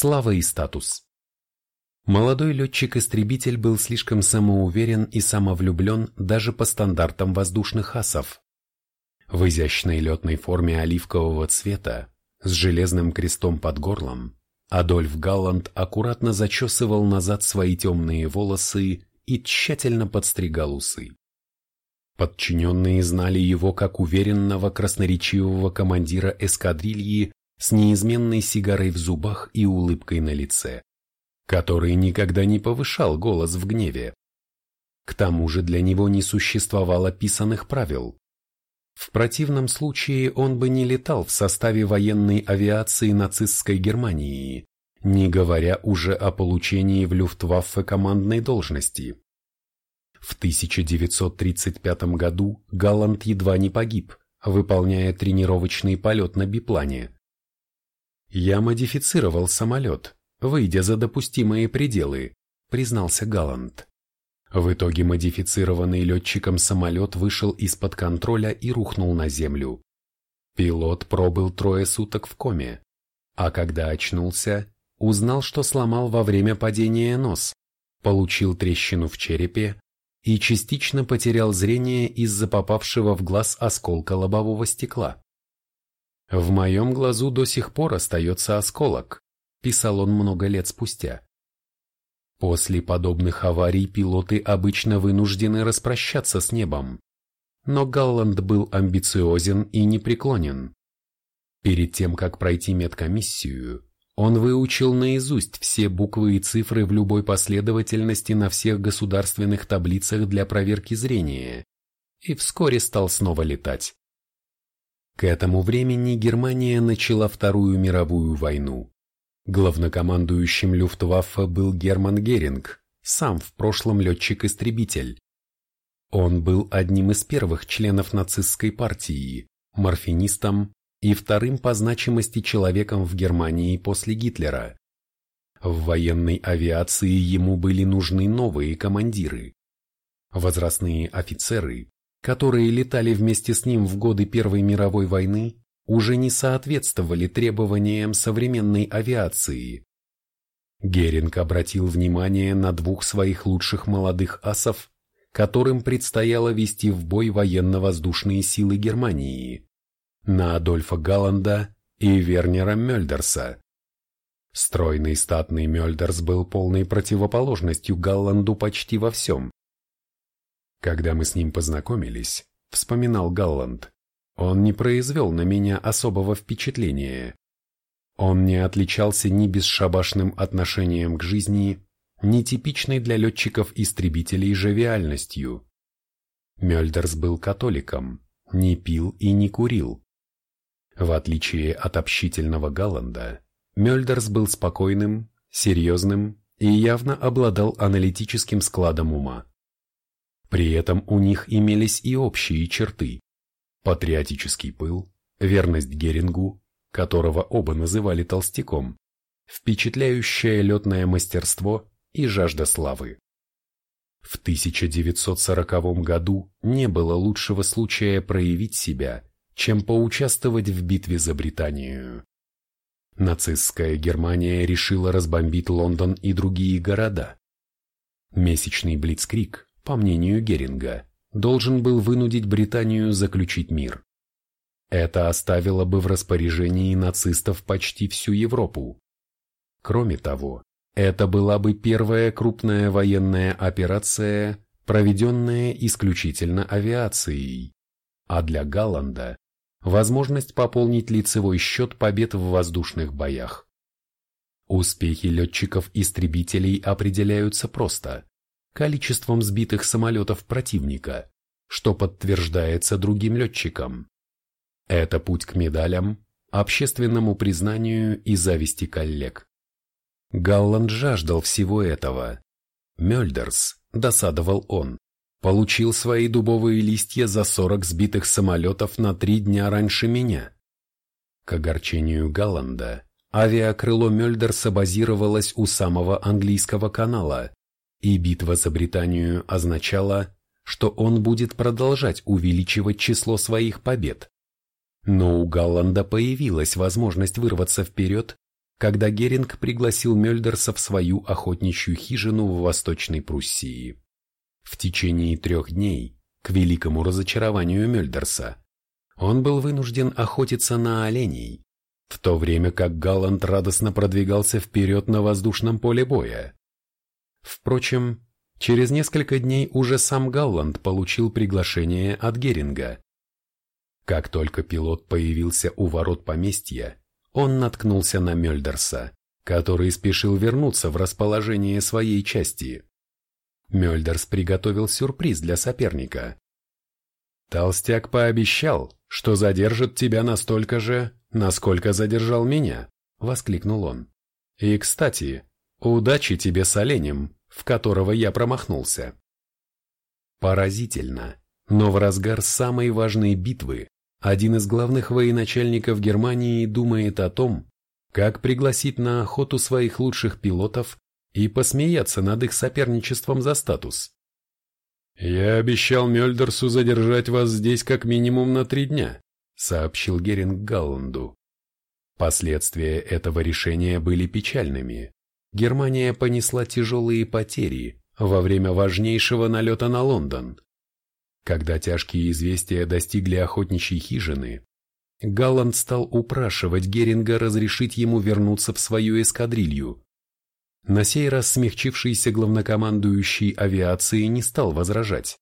слава и статус. Молодой летчик-истребитель был слишком самоуверен и самовлюблен даже по стандартам воздушных асов. В изящной летной форме оливкового цвета, с железным крестом под горлом, Адольф Галланд аккуратно зачесывал назад свои темные волосы и тщательно подстригал усы. Подчиненные знали его как уверенного красноречивого командира эскадрильи с неизменной сигарой в зубах и улыбкой на лице, который никогда не повышал голос в гневе. К тому же для него не существовало писанных правил. В противном случае он бы не летал в составе военной авиации нацистской Германии, не говоря уже о получении в Люфтваффе командной должности. В 1935 году Галланд едва не погиб, выполняя тренировочный полет на биплане. «Я модифицировал самолет, выйдя за допустимые пределы», признался Галланд. В итоге модифицированный летчиком самолет вышел из-под контроля и рухнул на землю. Пилот пробыл трое суток в коме, а когда очнулся, узнал, что сломал во время падения нос, получил трещину в черепе и частично потерял зрение из-за попавшего в глаз осколка лобового стекла. «В моем глазу до сих пор остается осколок», – писал он много лет спустя. После подобных аварий пилоты обычно вынуждены распрощаться с небом. Но Галланд был амбициозен и непреклонен. Перед тем, как пройти медкомиссию, он выучил наизусть все буквы и цифры в любой последовательности на всех государственных таблицах для проверки зрения и вскоре стал снова летать. К этому времени Германия начала Вторую мировую войну. Главнокомандующим Люфтваффе был Герман Геринг, сам в прошлом летчик-истребитель. Он был одним из первых членов нацистской партии, морфинистом и вторым по значимости человеком в Германии после Гитлера. В военной авиации ему были нужны новые командиры. Возрастные офицеры, которые летали вместе с ним в годы Первой мировой войны, уже не соответствовали требованиям современной авиации. Геринг обратил внимание на двух своих лучших молодых асов, которым предстояло вести в бой военно-воздушные силы Германии на Адольфа Галланда и Вернера Мёльдерса. Стройный статный Мёльдерс был полной противоположностью Галланду почти во всем. Когда мы с ним познакомились, вспоминал Галланд, он не произвел на меня особого впечатления. Он не отличался ни бесшабашным отношением к жизни, ни типичной для летчиков-истребителей жавиальностью. Мёльдерс был католиком, не пил и не курил. В отличие от общительного Галланда, Мёльдерс был спокойным, серьезным и явно обладал аналитическим складом ума. При этом у них имелись и общие черты – патриотический пыл, верность Герингу, которого оба называли толстяком, впечатляющее летное мастерство и жажда славы. В 1940 году не было лучшего случая проявить себя чем поучаствовать в битве за Британию. Нацистская Германия решила разбомбить Лондон и другие города. Месячный Блицкрик, по мнению Геринга, должен был вынудить Британию заключить мир. Это оставило бы в распоряжении нацистов почти всю Европу. Кроме того, это была бы первая крупная военная операция, проведенная исключительно авиацией, а для Галланда возможность пополнить лицевой счет побед в воздушных боях. Успехи летчиков-истребителей определяются просто – количеством сбитых самолетов противника, что подтверждается другим летчикам. Это путь к медалям, общественному признанию и зависти коллег. Галланд жаждал всего этого. Мёльдерс, досадовал он, Получил свои дубовые листья за сорок сбитых самолетов на три дня раньше меня. К огорчению Галланда, авиакрыло Мёльдерса базировалось у самого английского канала, и битва за Британию означала, что он будет продолжать увеличивать число своих побед. Но у Галланда появилась возможность вырваться вперед, когда Геринг пригласил Мёльдерса в свою охотничью хижину в Восточной Пруссии. В течение трех дней, к великому разочарованию Мёльдерса, он был вынужден охотиться на оленей, в то время как Галланд радостно продвигался вперед на воздушном поле боя. Впрочем, через несколько дней уже сам Галланд получил приглашение от Геринга. Как только пилот появился у ворот поместья, он наткнулся на Мёльдерса, который спешил вернуться в расположение своей части. Мёльдерс приготовил сюрприз для соперника. «Толстяк пообещал, что задержит тебя настолько же, насколько задержал меня», — воскликнул он. «И, кстати, удачи тебе с оленем, в которого я промахнулся». Поразительно, но в разгар самой важной битвы один из главных военачальников Германии думает о том, как пригласить на охоту своих лучших пилотов и посмеяться над их соперничеством за статус. «Я обещал Мёльдерсу задержать вас здесь как минимум на три дня», сообщил Геринг Галланду. Последствия этого решения были печальными. Германия понесла тяжелые потери во время важнейшего налета на Лондон. Когда тяжкие известия достигли охотничьей хижины, Галланд стал упрашивать Геринга разрешить ему вернуться в свою эскадрилью. На сей раз смягчившийся главнокомандующий авиации не стал возражать.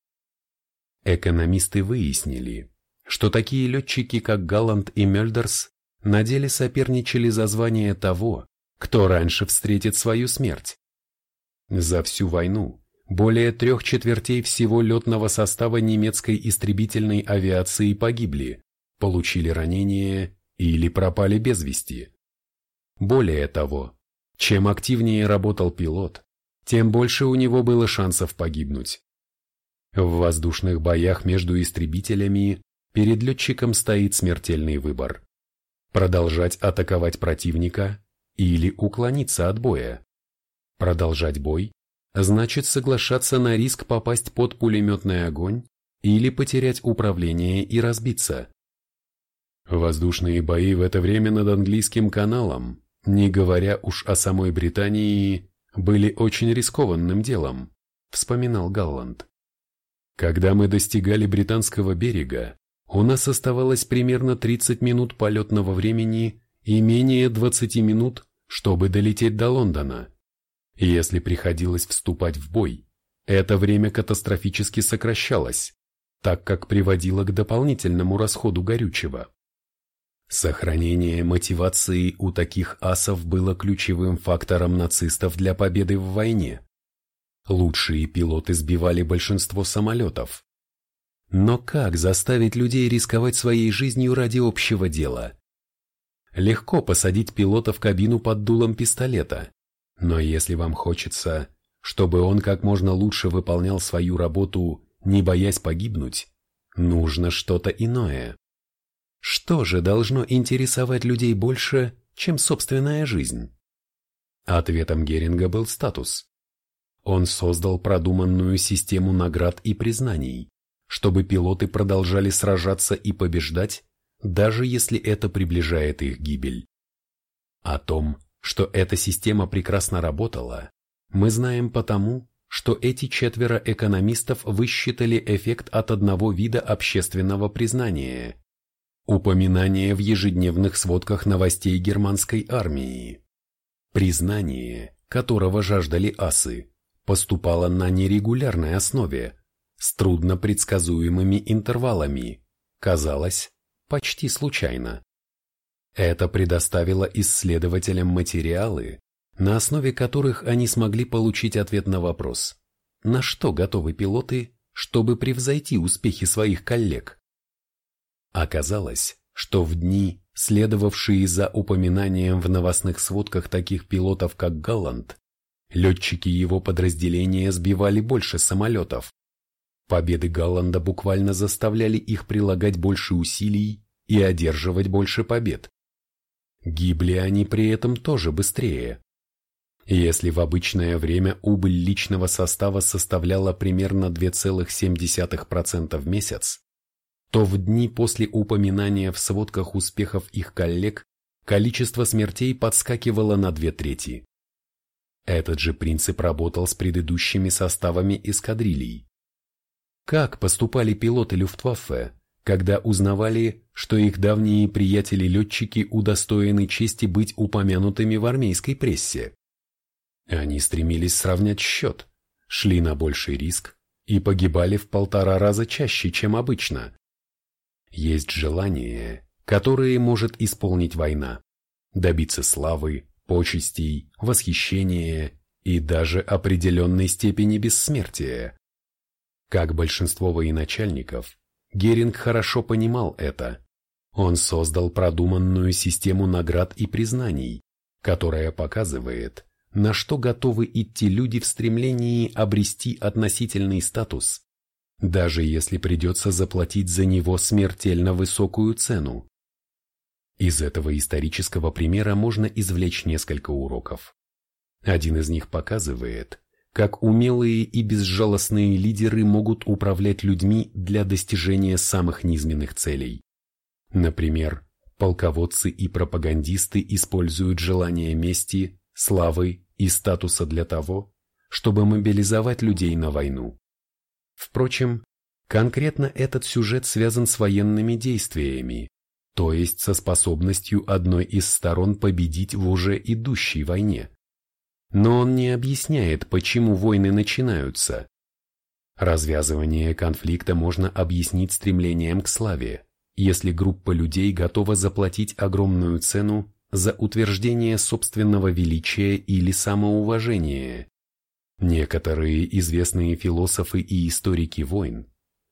Экономисты выяснили, что такие летчики, как Галланд и Мёльдерс, на деле соперничали за звание того, кто раньше встретит свою смерть. За всю войну более трех четвертей всего летного состава немецкой истребительной авиации погибли, получили ранения или пропали без вести. Более того, чем активнее работал пилот, тем больше у него было шансов погибнуть. В воздушных боях между истребителями перед летчиком стоит смертельный выбор – продолжать атаковать противника или уклониться от боя. Продолжать бой значит соглашаться на риск попасть под пулеметный огонь или потерять управление и разбиться. Воздушные бои в это время над английским каналом, не говоря уж о самой Британии, были очень рискованным делом, вспоминал Галланд. Когда мы достигали британского берега, у нас оставалось примерно 30 минут полетного времени и менее 20 минут, чтобы долететь до Лондона. Если приходилось вступать в бой, это время катастрофически сокращалось, так как приводило к дополнительному расходу горючего. Сохранение мотивации у таких асов было ключевым фактором нацистов для победы в войне. Лучшие пилоты сбивали большинство самолетов. Но как заставить людей рисковать своей жизнью ради общего дела? Легко посадить пилота в кабину под дулом пистолета, но если вам хочется, чтобы он как можно лучше выполнял свою работу, не боясь погибнуть, нужно что-то иное. Что же должно интересовать людей больше, чем собственная жизнь? Ответом Геринга был статус. Он создал продуманную систему наград и признаний, чтобы пилоты продолжали сражаться и побеждать, даже если это приближает их гибель. О том, что эта система прекрасно работала, мы знаем потому, что эти четверо экономистов высчитали эффект от одного вида общественного признания – упоминание в ежедневных сводках новостей германской армии. Признание, которого жаждали асы, поступало на нерегулярной основе, с трудно предсказуемыми интервалами, казалось, почти случайно. Это предоставило исследователям материалы, на основе которых они смогли получить ответ на вопрос, на что готовы пилоты, чтобы превзойти успехи своих коллег. Оказалось, что в дни, следовавшие за упоминанием в новостных сводках таких пилотов, как Галланд, летчики его подразделения сбивали больше самолетов. Победы Галланда буквально заставляли их прилагать больше усилий и одерживать больше побед. Гибли они при этом тоже быстрее. Если в обычное время убыль личного состава составляла примерно 2,7% в месяц, то в дни после упоминания в сводках успехов их коллег количество смертей подскакивало на две трети. Этот же принцип работал с предыдущими составами эскадрилий. Как поступали пилоты Люфтваффе, когда узнавали, что их давние приятели-летчики удостоены чести быть упомянутыми в армейской прессе? Они стремились сравнять счет, шли на больший риск и погибали в полтора раза чаще, чем обычно. Есть желание, которое может исполнить война, добиться славы, почестей, восхищения и даже определенной степени бессмертия. Как большинство военачальников, Геринг хорошо понимал это. Он создал продуманную систему наград и признаний, которая показывает, на что готовы идти люди в стремлении обрести относительный статус, даже если придется заплатить за него смертельно высокую цену. Из этого исторического примера можно извлечь несколько уроков. Один из них показывает, как умелые и безжалостные лидеры могут управлять людьми для достижения самых низменных целей. Например, полководцы и пропагандисты используют желание мести, славы и статуса для того, чтобы мобилизовать людей на войну. Впрочем, конкретно этот сюжет связан с военными действиями, то есть со способностью одной из сторон победить в уже идущей войне. Но он не объясняет, почему войны начинаются. Развязывание конфликта можно объяснить стремлением к славе, если группа людей готова заплатить огромную цену за утверждение собственного величия или самоуважения. Некоторые известные философы и историки войн,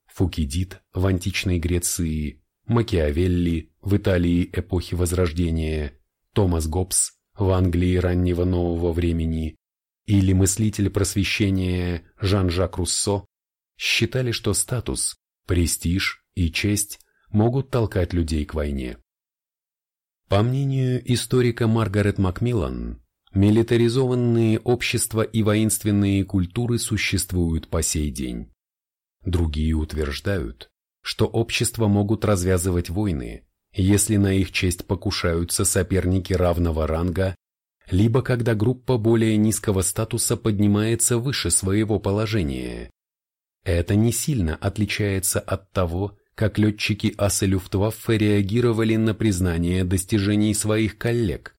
Фукидид в античной Греции, Макиавелли в Италии эпохи Возрождения, Томас Гоббс в Англии раннего нового времени или мыслитель просвещения Жан-Жак Руссо считали, что статус, престиж и честь могут толкать людей к войне. По мнению историка Маргарет Макмиллан, милитаризованные общества и воинственные культуры существуют по сей день. Другие утверждают, что общества могут развязывать войны, если на их честь покушаются соперники равного ранга, либо когда группа более низкого статуса поднимается выше своего положения. Это не сильно отличается от того, как летчики аса Люфтваффе реагировали на признание достижений своих коллег.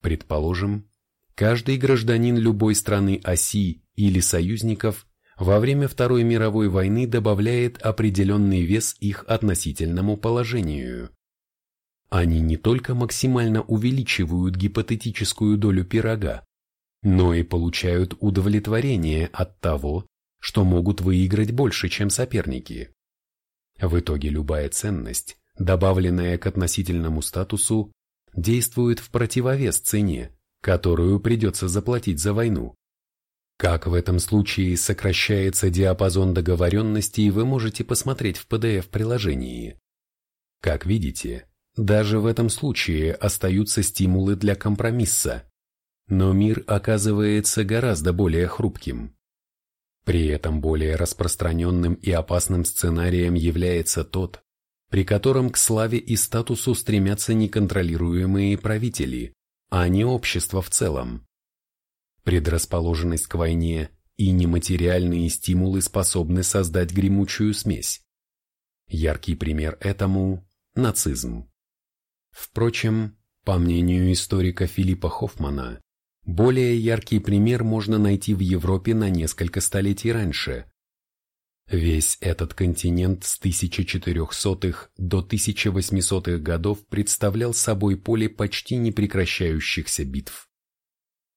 Предположим, каждый гражданин любой страны оси или союзников во время Второй мировой войны добавляет определенный вес их относительному положению. Они не только максимально увеличивают гипотетическую долю пирога, но и получают удовлетворение от того, что могут выиграть больше, чем соперники. В итоге любая ценность, добавленная к относительному статусу, действует в противовес цене, которую придется заплатить за войну. Как в этом случае сокращается диапазон договоренностей, вы можете посмотреть в PDF-приложении. Как видите, даже в этом случае остаются стимулы для компромисса, но мир оказывается гораздо более хрупким. При этом более распространенным и опасным сценарием является тот, при котором к славе и статусу стремятся неконтролируемые правители, а не общество в целом. Предрасположенность к войне и нематериальные стимулы способны создать гремучую смесь. Яркий пример этому – нацизм. Впрочем, по мнению историка Филиппа Хоффмана, более яркий пример можно найти в Европе на несколько столетий раньше. Весь этот континент с 1400-х до 1800-х годов представлял собой поле почти непрекращающихся битв.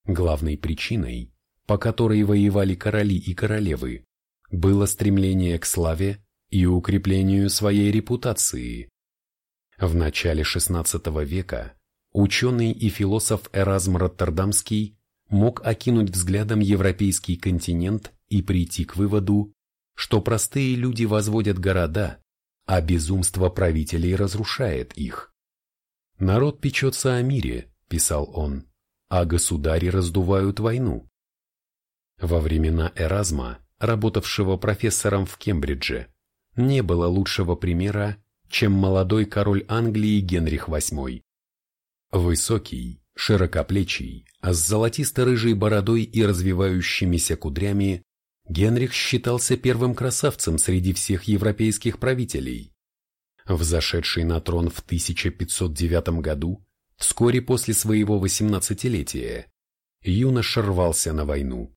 Главной причиной, по которой воевали короли и королевы, было стремление к славе и укреплению своей репутации. В начале XVI века ученый и философ Эразм Роттердамский мог окинуть взглядом европейский континент и прийти к выводу, что простые люди возводят города, а безумство правителей разрушает их. «Народ печется о мире», – писал он, а государи раздувают войну. Во времена Эразма, работавшего профессором в Кембридже, не было лучшего примера, чем молодой король Англии Генрих VIII. Высокий, широкоплечий, а с золотисто-рыжей бородой и развивающимися кудрями, Генрих считался первым красавцем среди всех европейских правителей. Взошедший на трон в 1509 году, вскоре после своего восемнадцатилетия, юноша рвался на войну.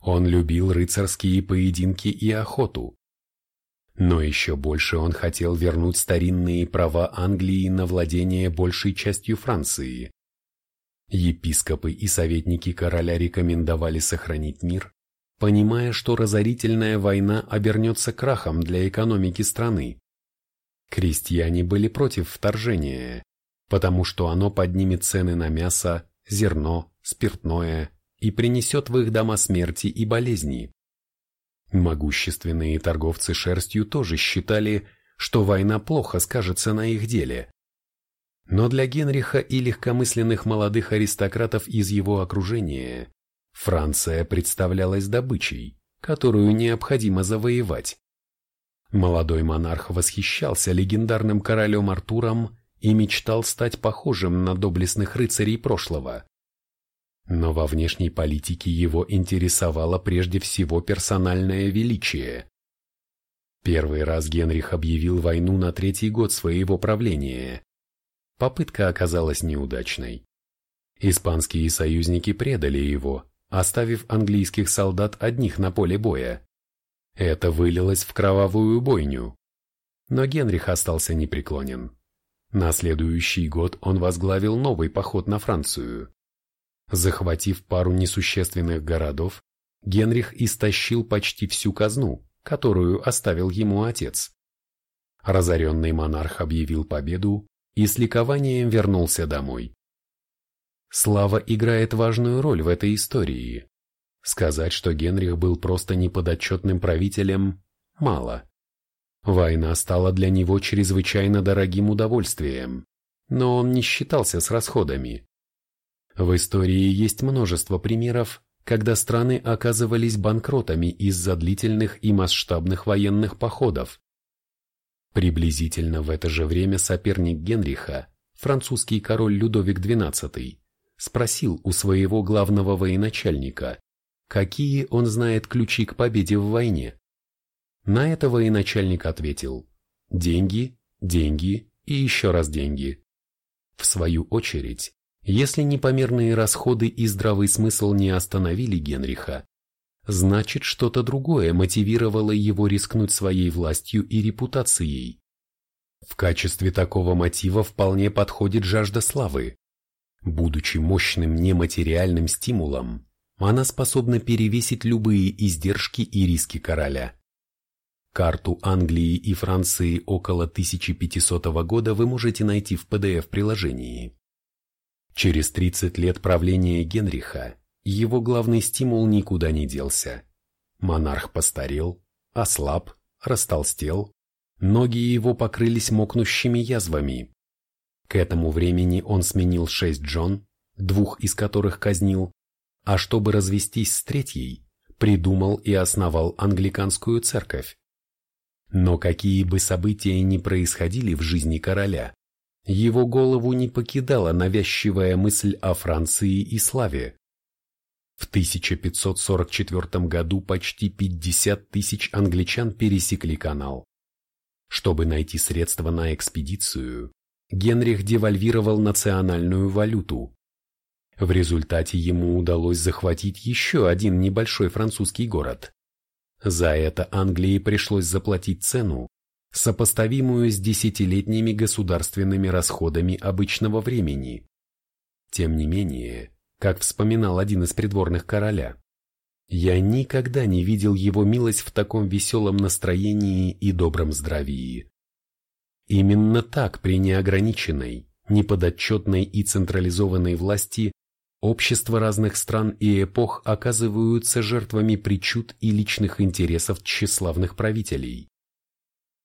Он любил рыцарские поединки и охоту. Но еще больше он хотел вернуть старинные права Англии на владение большей частью Франции. Епископы и советники короля рекомендовали сохранить мир, понимая, что разорительная война обернется крахом для экономики страны. Крестьяне были против вторжения, потому что оно поднимет цены на мясо, зерно, спиртное и принесет в их дома смерти и болезни. Могущественные торговцы шерстью тоже считали, что война плохо скажется на их деле. Но для Генриха и легкомысленных молодых аристократов из его окружения Франция представлялась добычей, которую необходимо завоевать. Молодой монарх восхищался легендарным королем Артуром и мечтал стать похожим на доблестных рыцарей прошлого. Но во внешней политике его интересовало прежде всего персональное величие. Первый раз Генрих объявил войну на третий год своего правления. Попытка оказалась неудачной. Испанские союзники предали его, оставив английских солдат одних на поле боя. Это вылилось в кровавую бойню. Но Генрих остался непреклонен. На следующий год он возглавил новый поход на Францию. Захватив пару несущественных городов, Генрих истощил почти всю казну, которую оставил ему отец. Разоренный монарх объявил победу и с ликованием вернулся домой. Слава играет важную роль в этой истории. Сказать, что Генрих был просто неподотчетным правителем, мало. Война стала для него чрезвычайно дорогим удовольствием, но он не считался с расходами. В истории есть множество примеров, когда страны оказывались банкротами из-за длительных и масштабных военных походов. Приблизительно в это же время соперник Генриха, французский король Людовик XII, спросил у своего главного военачальника, какие он знает ключи к победе в войне. На это военачальник ответил «деньги, деньги и еще раз деньги». В свою очередь, если непомерные расходы и здравый смысл не остановили Генриха, значит что-то другое мотивировало его рискнуть своей властью и репутацией. В качестве такого мотива вполне подходит жажда славы. Будучи мощным нематериальным стимулом, она способна перевесить любые издержки и риски короля. Карту Англии и Франции около 1500 года вы можете найти в PDF-приложении. Через 30 лет правления Генриха его главный стимул никуда не делся. Монарх постарел, ослаб, растолстел, ноги его покрылись мокнущими язвами. К этому времени он сменил шесть жен, двух из которых казнил, а чтобы развестись с третьей, придумал и основал англиканскую церковь. Но какие бы события ни происходили в жизни короля, его голову не покидала навязчивая мысль о Франции и славе. В 1544 году почти 50 тысяч англичан пересекли канал. Чтобы найти средства на экспедицию, Генрих девальвировал национальную валюту. В результате ему удалось захватить еще один небольшой французский город. За это Англии пришлось заплатить цену, сопоставимую с десятилетними государственными расходами обычного времени. Тем не менее, как вспоминал один из придворных короля, я никогда не видел его милость в таком веселом настроении и добром здравии. Именно так при неограниченной, неподотчетной и централизованной власти общества разных стран и эпох оказываются жертвами причуд и личных интересов тщеславных правителей.